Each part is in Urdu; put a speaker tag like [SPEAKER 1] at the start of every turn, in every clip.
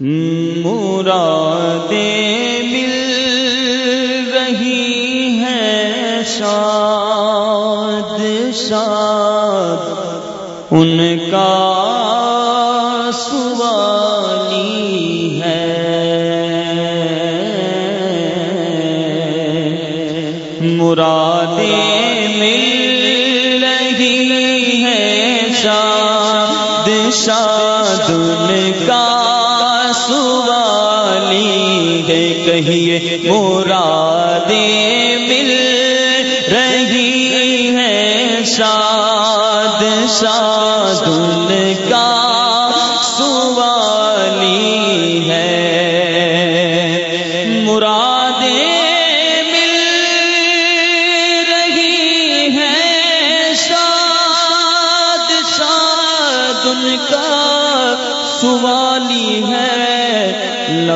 [SPEAKER 1] مراد مل رہی ہے شاد شاد ان کا سوالی ہے کہیے مرادیں مل رہی ہے شاد شاد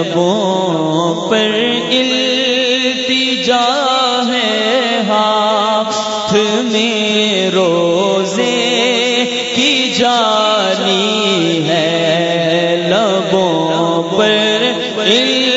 [SPEAKER 1] لبوں پر التجا ہے ہاتھ میں روزے کی جانی ہے لبوں پر التجا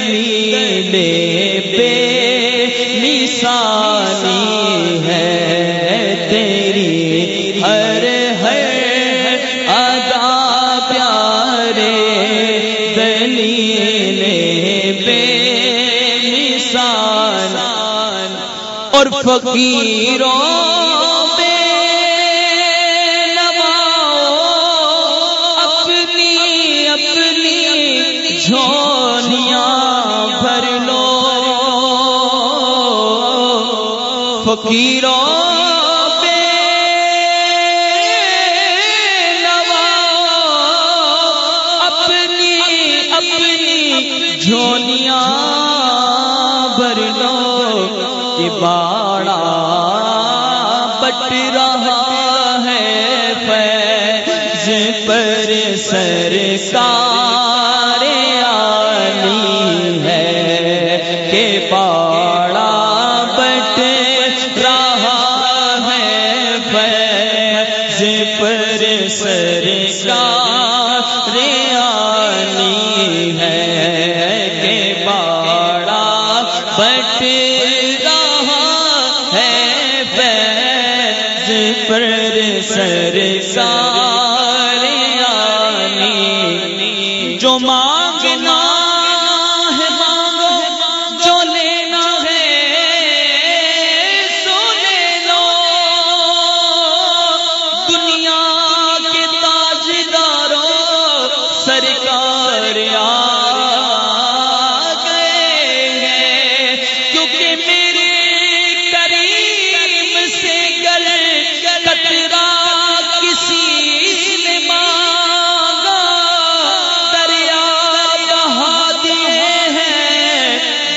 [SPEAKER 1] دلیل بے مثالی ہے تیری ہر ہر ادا پیارے دلیل بے مثال اور فقیروں فقیروں پہ نواؤ اپنی اپنی جھولیاں بھر لو کہ باڑا بٹ رہا ہے فیض پر سرکار آنی ہے کہ بیٹھے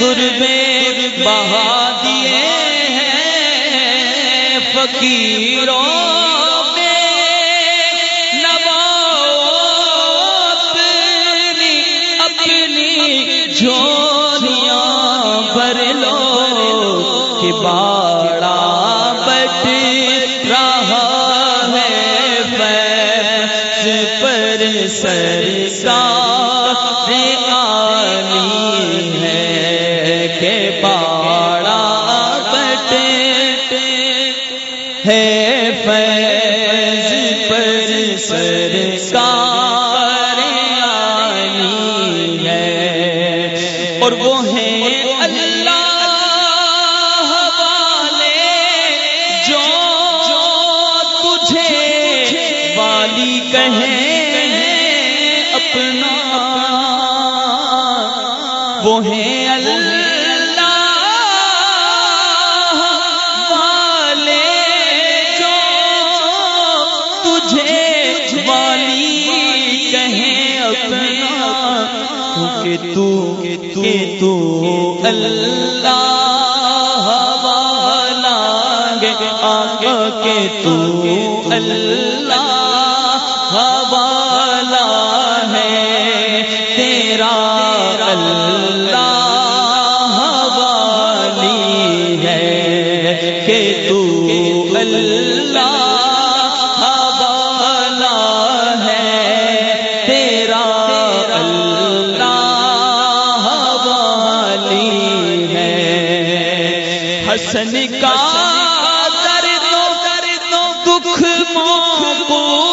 [SPEAKER 1] ہیں بہا دیے ہیں فقیروں کے پاڑا بٹے ہے فیض پر سرکار آئی ہے اور وہ ہے اللہ والے جو تجھے والی کہیں اللہ ہوا لانگ آنکھ کے تو اللہ حسن کا درد درد دکھ مو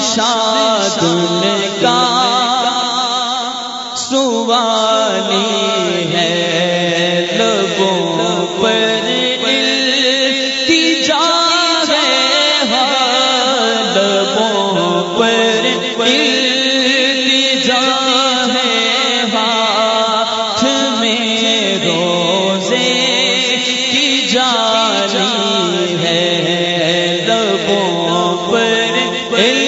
[SPEAKER 1] شاد إن